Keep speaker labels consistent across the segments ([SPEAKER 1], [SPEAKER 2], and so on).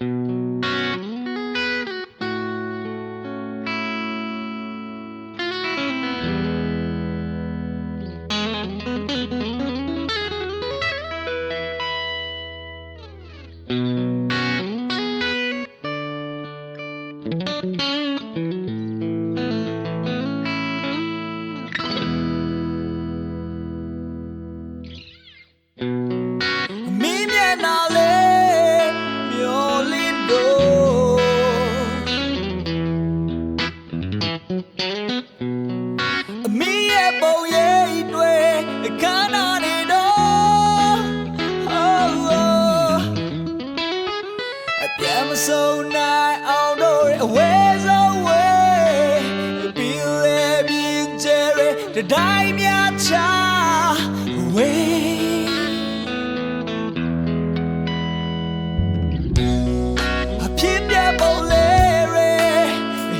[SPEAKER 1] Mm-hmm. တတိုင်းများချဝေးအပြင်းပြပုံလေး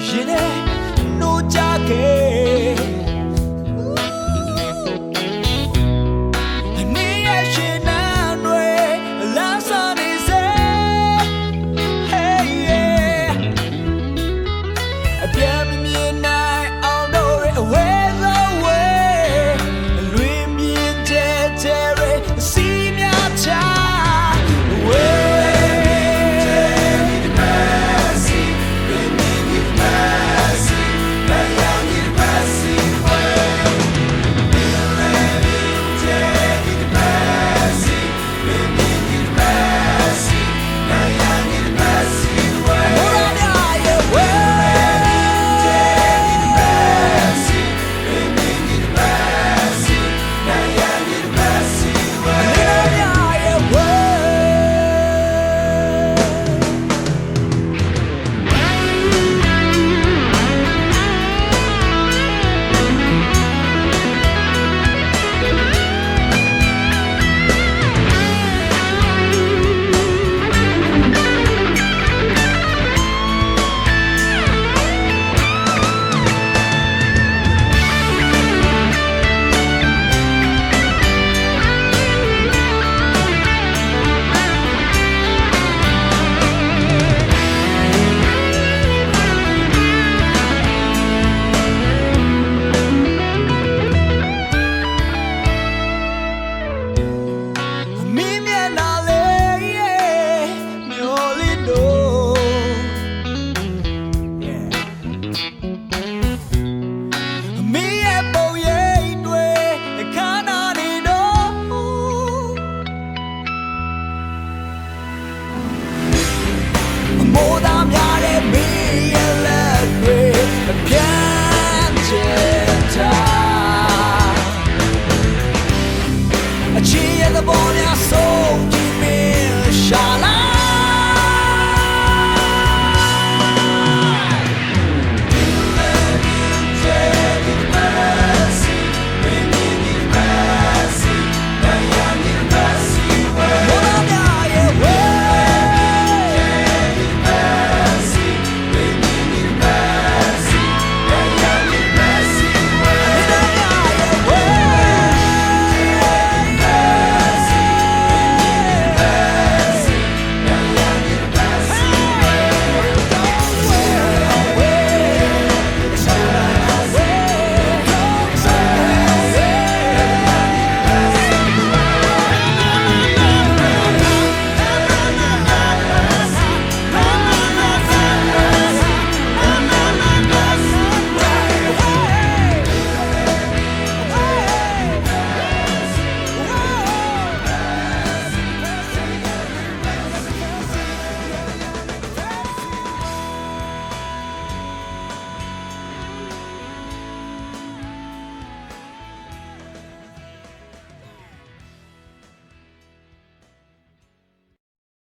[SPEAKER 1] ရရင် the other born our soul keeping.